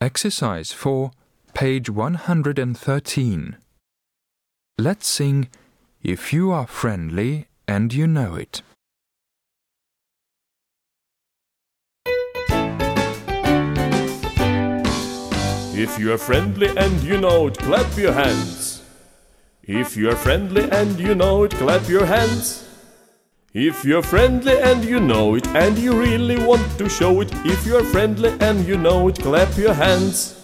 Exercise 4, page 113. Let's sing If You Are Friendly and You Know It. If you are friendly and you know it, clap your hands. If you are friendly and you know it, clap your hands. If you're friendly and you know it, and you really want to show it, if you're friendly and you know it, clap your hands.